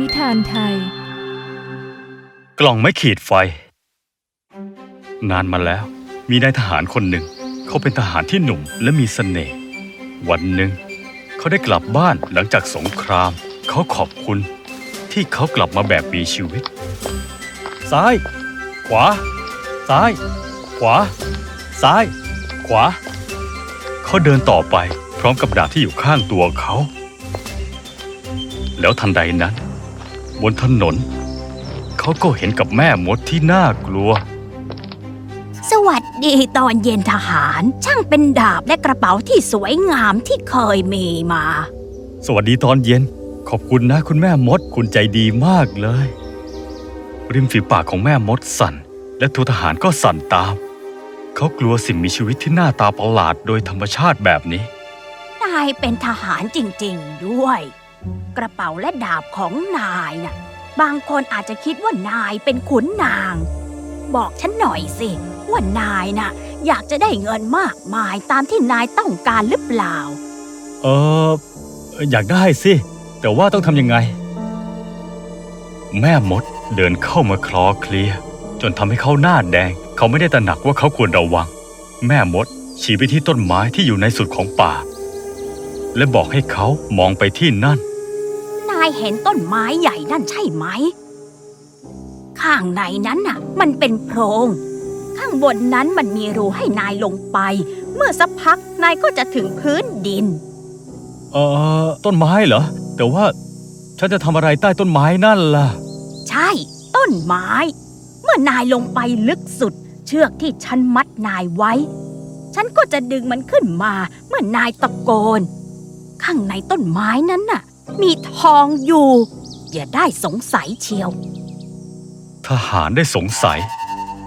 นิทานไทย กล่องไม้ขีดไฟ นานมาแล้ว มีนายทหารคนหนึ่ง เขาเป็นทหารที่หนุ่มและมีเสน่ห์วันหนึ่ง เขาได้กลับบ้านหลังจากสงคราม เขาขอบคุณ ที่เขากลับมาแบบมีชีวิต ซ้าย ขวา ซ้าย ขวา ซ้าย ขวา เขาเดินต่อไปพร้อมกับดาบที่อยู่ข้างตัวเขาแล้วทันใดนั้น บนถนน เขาก็เห็นกับแม่มดที่น่ากลัว สวัสดีตอนเย็นทหาร ช่างเป็นดาบและกระเป๋าที่สวยงามที่เคยมีมา สวัสดีตอนเย็น ขอบคุณนะคุณแม่มดคุณใจดีมากเลย ริมฝีปากของแม่มดสั่น และตัวทหารก็สั่นตาม เขากลัวสิ่งมีชีวิตที่หน้าตาประหลาดโดยธรรมชาติแบบนี้ นายเป็นทหารจริง ๆ ด้วย กระเป๋าและดาบของนายน่ะ บางคนอาจจะคิดว่านายเป็นขุนนาง บอกฉันหน่อยสิ ว่านายน่ะ อยากจะได้เงินมากมายตามที่นายต้องการหรือเปล่า เอออยากได้สิ แต่ว่าต้องทำยังไง แม่มดเดินเข้ามาคลอเคลียจนทำให้เขาหน้าแดง เขาไม่ได้ตระหนักว่าเขาควรระวัง แม่มดชี้ไปที่ต้นไม้ที่อยู่ในสุดของป่า และบอกให้เขามองไปที่นั่นายเห็นต้นไม้ใหญ่นั่นใช่ไหม ข้างในนั้นน่ะ มันเป็นโพรง ข้างบนนั้นมันมีรูให้นายลงไป เมื่อสักพักนายก็จะถึงพื้นดิน เออต้นไม้เหรอ แต่ว่า ฉันจะทำอะไรใต้ต้นไม้นั่นล่ะ ใช่ ต้นไม้ เมื่อนายลงไปลึกสุด เชือกที่ฉันมัดนายไว้ ฉันก็จะดึงมันขึ้นมา เมื่อนายตะโกน ข้างในต้นไม้นั้นน่ะ มีทองอยู่ อย่าได้สงสัยเชียว ทหารได้สงสัย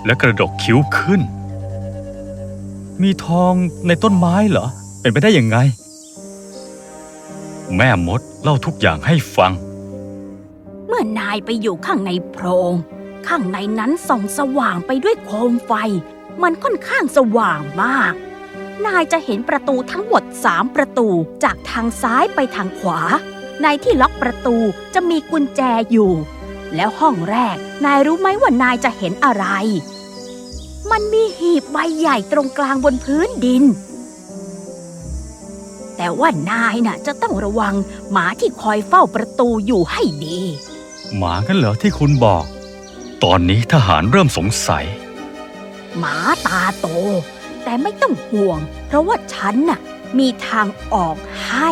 และกระดกคิ้วขึ้น มีทองในต้นไม้เหรอ เป็นไปได้ยังไง แม่มดเล่าทุกอย่างให้ฟัง เมื่อนายไปอยู่ข้างในโพรง ข้างในนั้นส่องสว่างไปด้วยโคมไฟ มันค่อนข้างสว่างมากนายจะเห็นประตูทั้งหมดสามประตูจากทางซ้ายไปทางขวา ในที่ล็อกประตูจะมีกุญแจอยู่ แล้วห้องแรก นายรู้ไหมว่านายจะเห็นอะไร มันมีหีบใบใหญ่ตรงกลางบนพื้นดิน แต่ว่านายน่ะ จะต้องระวังหมาที่คอยเฝ้าประตูอยู่ให้ดี หมากันเหรอที่คุณบอก ตอนนี้ทหารเริ่มสงสัย หมาตาโต แต่ไม่ต้องห่วง เพราะว่าฉันน่ะมีทางออกให้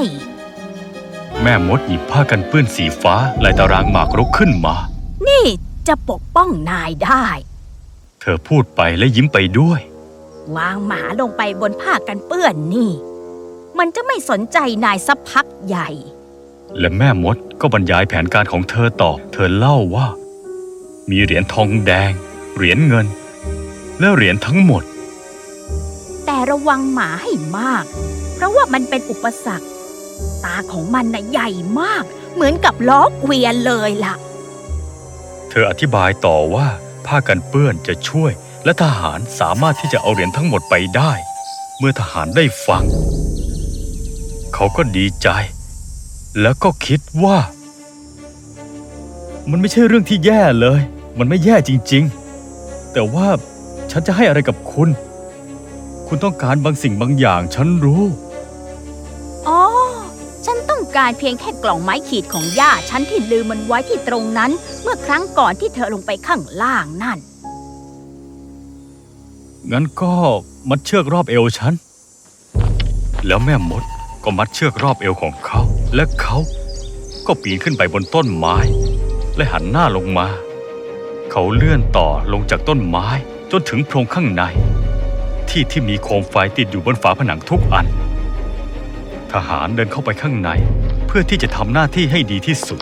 แม่มดหยิบผ้ากันเปื้อนสีฟ้าลายตารางหมากรุกขึ้นมา นี่จะปกป้องนายได้ เธอพูดไปและยิ้มไปด้วย วางหมาลงไปบนผ้ากันเปื้อนนี่ มันจะไม่สนใจนายสักพักใหญ่ และแม่มดก็บรรยายแผนการของเธอต่อ เธอเล่าว่า มีเหรียญทองแดง เหรียญเงิน และเหรียญทั้งหมด แต่ระวังหมาให้มาก เพราะว่ามันเป็นอุปสรรค ตาของมันน่ะใหญ่มาก เหมือนกับล้อเกวียนเลยล่ะ เธออธิบายต่อว่าผ้ากันเปื้อนจะช่วย และทหารสามารถที่จะเอาเหรียญทั้งหมดไปได้ เมื่อทหารได้ฟัง เขาก็ดีใจ แล้วก็คิดว่า มันไม่ใช่เรื่องที่แย่เลย มันไม่แย่จริง ๆ แต่ว่าฉันจะให้อะไรกับคุณ คุณต้องการบางสิ่งบางอย่างฉันรู้ การเพียงแค่กล่องไม้ขีดของย่าฉันที่ลืมมันไว้ที่ตรงนั้น เมื่อครั้งก่อนที่เธอลงไปข้างล่างนั่น งั้นก็มัดเชือกรอบเอวฉัน แล้วแม่มดก็มัดเชือกรอบเอวของเขา และเขาก็ปีนขึ้นไปบนต้นไม้ และหันหน้าลงมา เขาเลื่อนต่อลงจากต้นไม้จนถึงโพรงข้างใน ที่ที่มีโคมไฟติดอยู่บนฝาผนังทุกอัน ทหารเดินเข้าไปข้างใน เพื่อที่จะทำหน้าที่ให้ดีที่สุด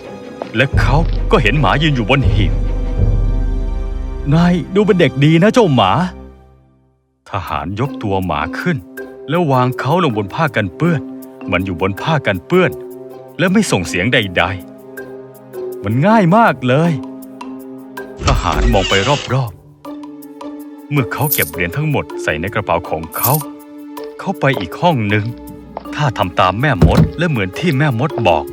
และเขาก็เห็นหมายืนอยู่บนหีบนายดูเป็นเด็กดีนะเจ้าหมา ทหารยกตัวหมาขึ้น แล้ววางเขาลงบนผ้ากันเปื้อน มันอยู่บนผ้ากันเปื้อน และไม่ส่งเสียงใด ๆ มันง่ายมากเลย ทหารมองไปรอบๆ เมื่อเขาเก็บเหรียญทั้งหมดใส่ในกระเป๋าของเขา เขาไปอีกห้องหนึ่ง ถ้าทำตามแม่มดและเหมือนที่แม่มดบอก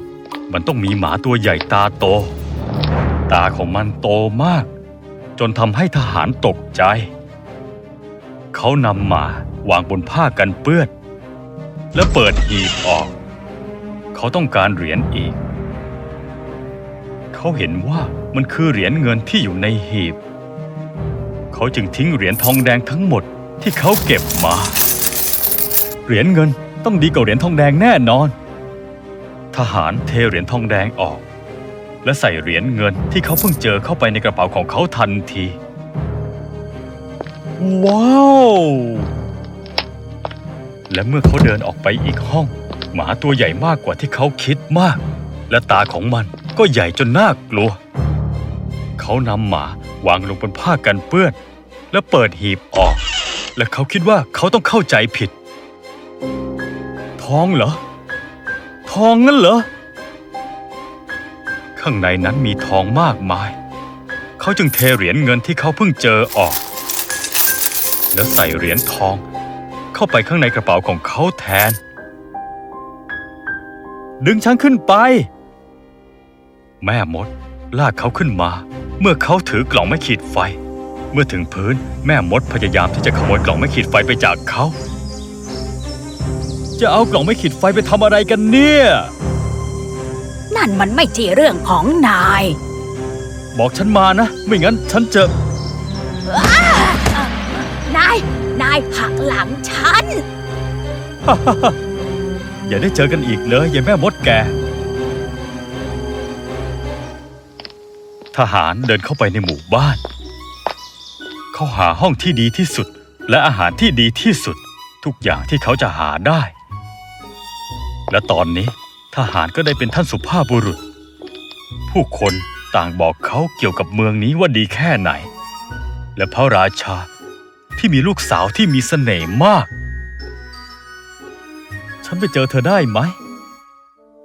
มันต้องมีหมาตัวใหญ่ตาโต ตาของมันโตมาก จนทำให้ทหารตกใจ เขานำหมาวางบนผ้ากันเปื้อนและเปิดหีบออก เขาต้องการเหรียญอีก เขาเห็นว่ามันคือเหรียญเงินที่อยู่ในหีบ เขาจึงทิ้งเหรียญทองแดงทั้งหมดที่เขาเก็บมา เหรียญเงิน ต้องดีกว่าเหรียญทองแดงแน่นอน ทหารเทเหรียญทองแดงออก และใส่เหรียญเงินที่เขาเพิ่งเจอเข้าไปในกระเป๋าของเขาทันที ว้าว และเมื่อเขาเดินออกไปอีกห้อง หมาตัวใหญ่มากกว่าที่เขาคิดมาก และตาของมันก็ใหญ่จนน่ากลัว เขานำหมาวางลงบนผ้ากันเปื้อน และเปิดหีบออก และเขาคิดว่าเขาต้องเข้าใจผิด องเหรอ ทองงั้นเหรอ ข้างในนั้นมีทองมากมาย เขาจึงเทเหรียญเงินที่เขาเพิ่งเจอออก แล้วใส่เหรียญทอง เข้าไปข้างในกระเป๋าของเขาแทน ดึงฉันขึ้นไป แม่มดลากเขาขึ้นมา เมื่อเขาถือกล่องไม่ขีดไฟ เมื่อถึงพื้นแม่มดพยายามที่จะขโมยกล่องไม่ขีดไฟไปจากเขา จะเอากล่องไม่ขีดไฟไปทำอะไรกันเนี่ย นั่นมันไม่ใช่เรื่องของนาย บอกฉันมานะ ไม่งั้นฉันจะ นาย นายหักหลังฉัน อย่าได้เจอกันอีกเลยยายแม่มดแก ทหารเดินเข้าไปในหมู่บ้าน เขาหาห้องที่ดีที่สุด และอาหารที่ดีที่สุด ทุกอย่างที่เขาจะหาได้ และตอนนี้ทหารก็ได้เป็นท่านสุภาพบุรุษ ผู้คนต่างบอกเขาเกี่ยวกับเมืองนี้ว่าดีแค่ไหน และพระราชาที่มีลูกสาวที่มีเสน่ห์มาก ฉันไปเจอเธอได้ไหม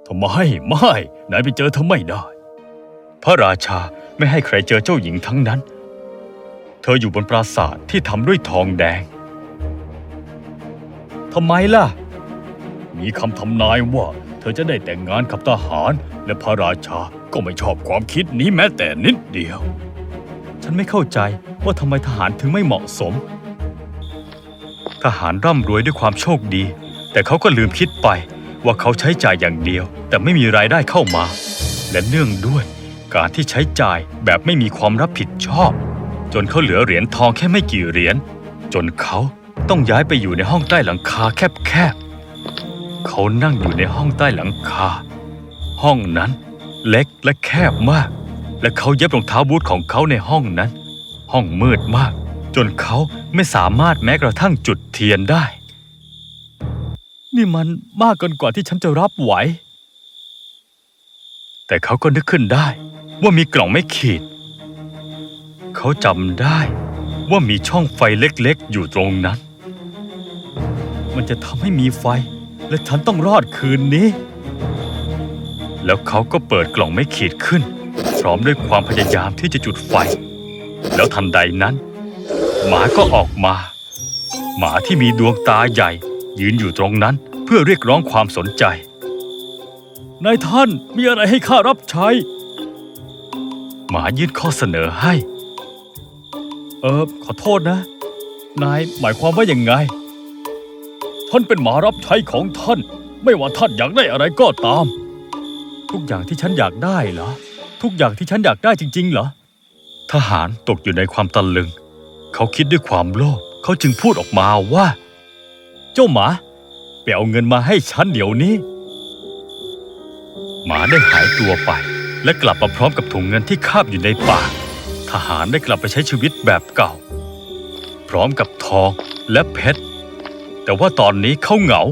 ทำไมไม่นายไปเจอเธอไม่ได้ พระราชาไม่ให้ใครเจอเจ้าหญิงทั้งนั้น เธออยู่บนปราสาทที่ทำด้วยทองแดงทำไมล่ะ มีคำทำนายว่า เธอจะได้แต่งงานกับทหาร และพระราชาก็ไม่ชอบความคิดนี้แม้แต่นิดเดียว ฉันไม่เข้าใจว่าทำไมทหารถึงไม่เหมาะสม ทหารร่ำรวยด้วยความโชคดี แต่เขาก็ลืมคิดไปว่าเขาใช้จ่ายอย่างเดียว แต่ไม่มีรายได้เข้ามา และเนื่องด้วยการที่ใช้จ่ายแบบไม่มีความรับผิดชอบ จนเขาเหลือเหรียญทองแค่ไม่กี่เหรียญจนเขาต้องย้ายไปอยู่ในห้องใต้หลังคาแคบๆ เขานั่งอยู่ในห้องใต้หลังคา ห้องนั้นเล็กและแคบมาก และเขาเย็บรองเท้าบูทของเขาในห้องนั้น ห้องมืดมาก จนเขาไม่สามารถแม้กระทั่งจุดเทียนได้ นี่มันมากเกินกว่าที่ฉันจะรับไหว แต่เขาก็นึกขึ้นได้ว่ามีกล่องไม่ขีด เขาจำได้ว่ามีช่องไฟเล็กๆ อยู่ตรงนั้น มันจะทำให้มีไฟ และฉันต้องรอดคืนนี้ แล้วเขาก็เปิดกล่องไม่ขีดขึ้น พร้อมด้วยความพยายามที่จะจุดไฟ แล้วทันใดนั้น หมาก็ออกมา หมาที่มีดวงตาใหญ่ ยืนอยู่ตรงนั้นเพื่อเรียกร้องความสนใจ นายท่านมีอะไรให้ข้ารับใช้ หมายื่นข้อเสนอให้ เออขอโทษนะ นายหมายความว่าอย่างไง ท่านเป็นหมารับใช้ของท่าน ไม่ว่าท่านอยากได้อะไรก็ตาม ทุกอย่างที่ฉันอยากได้เหรอ ทุกอย่างที่ฉันอยากได้จริง ๆ เหรอ ทหารตกอยู่ในความตะลึง เขาคิดด้วยความโลภ เขาจึงพูดออกมาว่า เจ้าหมาไปเอาเงินมาให้ฉันเดี๋ยวนี้ หมาได้หายตัวไป และกลับมาพร้อมกับถุงเงินที่คาบอยู่ในปาก ทหารได้กลับไปใช้ชีวิตแบบเก่า พร้อมกับทองและเพชร แต่ว่าตอนนี้เขาเหงา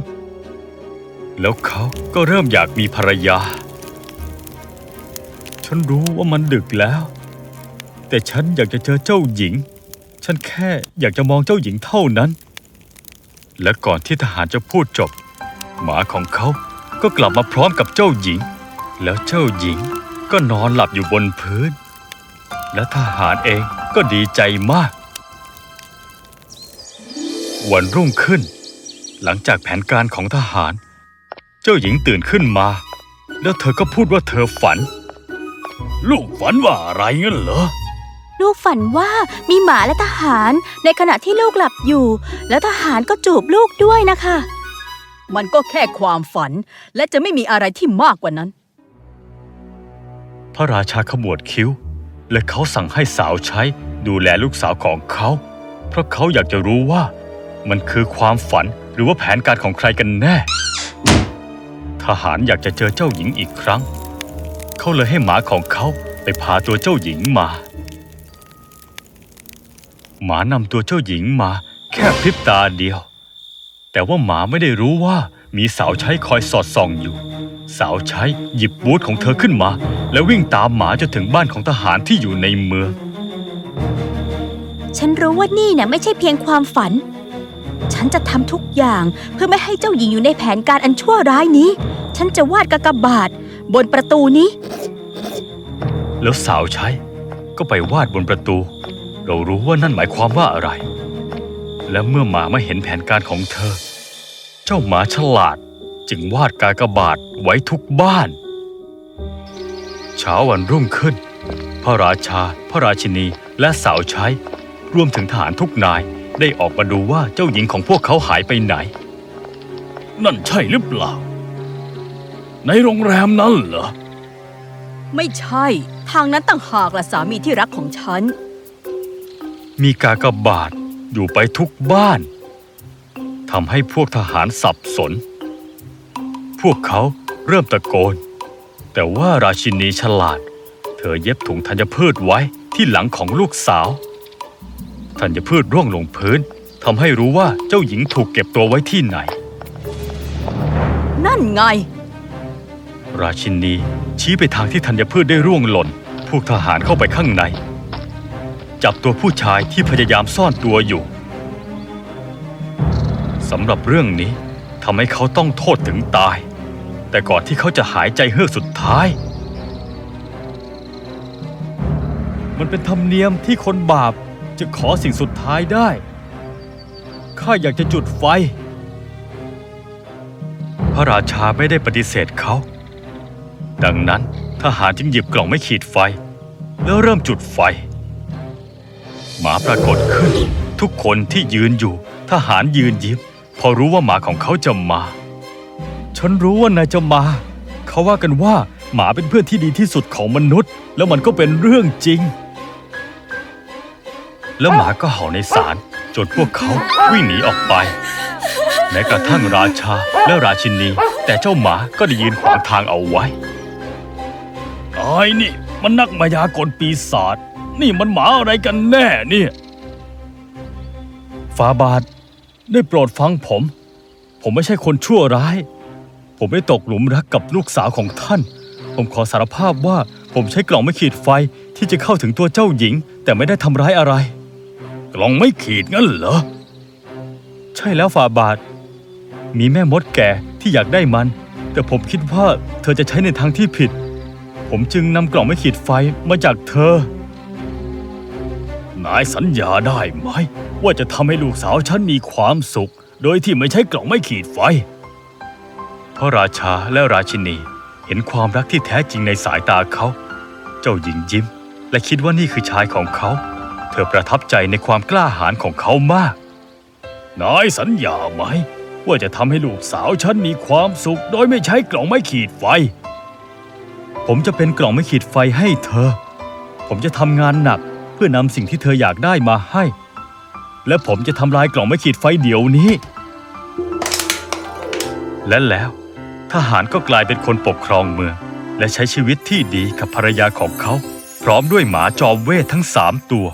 แล้วเขาก็เริ่มอยากมีภรรยา ฉันรู้ว่ามันดึกแล้ว แต่ฉันอยากจะเจอเจ้าหญิง ฉันแค่อยากจะมองเจ้าหญิงเท่านั้น และก่อนที่ทหารจะพูดจบ หมาของเขาก็กลับมาพร้อมกับเจ้าหญิง แล้วเจ้าหญิงก็นอนหลับอยู่บนพื้น และทหารเองก็ดีใจมาก วันรุ่งขึ้น หลังจากแผนการของทหาร เจ้าหญิงตื่นขึ้นมา แล้วเธอก็พูดว่าเธอฝัน ลูกฝันว่าอะไรงั้นเหรอ ลูกฝันว่ามีหมาและทหารในขณะที่ลูกหลับอยู่ แล้วทหารก็จูบลูกด้วยนะคะ มันก็แค่ความฝันและจะไม่มีอะไรที่มากกว่านั้น พระราชาขมวดคิ้ว และเขาสั่งให้สาวใช้ดูแลลูกสาวของเขา เพราะเขาอยากจะรู้ว่ามันคือความฝัน หรือว่าแผนการของใครกันแน่ ทหารอยากจะเจอเจ้าหญิงอีกครั้ง เขาเลยให้หมาของเขาไปพาตัวเจ้าหญิงมา หมานำตัวเจ้าหญิงมา แค่พริบตาเดียว แต่ว่าหมาไม่ได้รู้ว่ามีสาวใช้คอยสอดส่องอยู่ สาวใช้หยิบบูทของเธอขึ้นมา แล้ววิ่งตามหมาจนถึงบ้านของทหารที่อยู่ในเมือง ฉันรู้ว่านี่น่ะไม่ใช่เพียงความฝัน ฉันจะทำทุกอย่างเพื่อไม่ให้เจ้าหญิงอยู่ในแผนการอันชั่วร้ายนี้ ฉันจะวาดกากบาท บนประตูนี้ แล้วสาวใช้ ก็ไปวาดบนประตู เรารู้ว่านั่นหมายความว่าอะไร และเมื่อหมามาเห็นแผนการของเธอ เจ้าหมาฉลาดจึงวาดกากบาทไว้ทุกบ้าน เช้าวันรุ่งขึ้น พระราชา พระราชินีและสาวใช้ รวมถึงทหารทุกนาย ได้ออกมาดูว่าเจ้าหญิงของพวกเขาหายไปไหน นั่นใช่หรือเปล่า ในโรงแรมนั้นเหรอ ไม่ใช่ ทางนั้นต่างหากล่ะสามีที่รักของฉัน มีกากบาทอยู่ไปทุกบ้านทำให้พวกทหารสับสน พวกเขาเริ่มตะโกน แต่ว่าราชินีฉลาด เธอเย็บถุงธัญพืชไว้ที่หลังของลูกสาว ธัญพืชร่วงลงพื้นทำให้รู้ว่าเจ้าหญิงถูกเก็บตัวไว้ที่ไหน นั่นไง ราชินีชี้ไปทางที่ธัญพืชได้ร่วงหล่น พวกทหารเข้าไปข้างใน จับตัวผู้ชายที่พยายามซ่อนตัวอยู่สำหรับเรื่องนี้ทำให้เขาต้องโทษถึงตาย แต่ก่อนที่เขาจะหายใจเฮือกสุดท้าย มันเป็นธรรมเนียมที่คนบาป จะขอสิ่งสุดท้ายได้ ข้าอยากจะจุดไฟ พระราชาไม่ได้ปฏิเสธเขา ดังนั้นทหารจึงหยิบกล่องไม่ขีดไฟ แล้วเริ่มจุดไฟ หมาปรากฏขึ้น ทุกคนที่ยืนอยู่ ทหารยืนยิ้มพอรู้ว่าหมาของเขาจะมา ฉันรู้ว่านายจะมา เขาว่ากันว่าหมาเป็นเพื่อนที่ดีที่สุดของมนุษย์ แล้วมันก็เป็นเรื่องจริง แล้วหมาก็เห่าในศาลจนพวกเขาวิ่งหนีออกไป แม้กระทั่งราชาและราชินี แต่เจ้าหมาก็ได้ยืนขวางทางเอาไว้ไอ้นี่ มันนักมายากลปีศาจนี่มันหมาอะไรกันแน่เนี่ยฟาบาทได้โปรดฟังผม ผมไม่ใช่คนชั่วร้าย ผมได้ตกหลุมรักกับลูกสาวของท่าน ผมขอสารภาพว่าผมใช้กล่องไม่ขีดไฟที่จะเข้าถึงตัวเจ้าหญิง แต่ไม่ได้ทำร้ายอะไร กล่องไม่ขีดงั้นเหรอ ใช่แล้วฟาบาท มีแม่มดแก่ที่อยากได้มัน แต่ผมคิดว่าเธอจะใช้ในทางที่ผิด ผมจึงนำกล่องไม่ขีดไฟมาจากเธอ นายสัญญาได้ไหม ว่าจะทำให้ลูกสาวฉันมีความสุข โดยที่ไม่ใช้กล่องไม่ขีดไฟ พระราชาและราชินีเห็นความรักที่แท้จริงในสายตาเขา เจ้าหญิงยิ้ม และคิดว่านี่คือชายของเขา เธอประทับใจในความกล้าหาญของเขามาก นายสัญญาไหม ว่าจะทำให้ลูกสาวฉันมีความสุข โดยไม่ใช้กล่องไม่ขีดไฟ ผมจะเป็นกล่องไม่ขีดไฟให้เธอ ผมจะทำงานหนักเพื่อนำสิ่งที่เธออยากได้มาให้ และผมจะทำลายกล่องไม่ขีดไฟเดี๋ยวนี้ และแล้ว ทหารก็กลายเป็นคนปกครองเมือง และใช้ชีวิตที่ดีกับภรรยาของเขา พร้อมด้วยหมาจอมเวททั้งสามตัว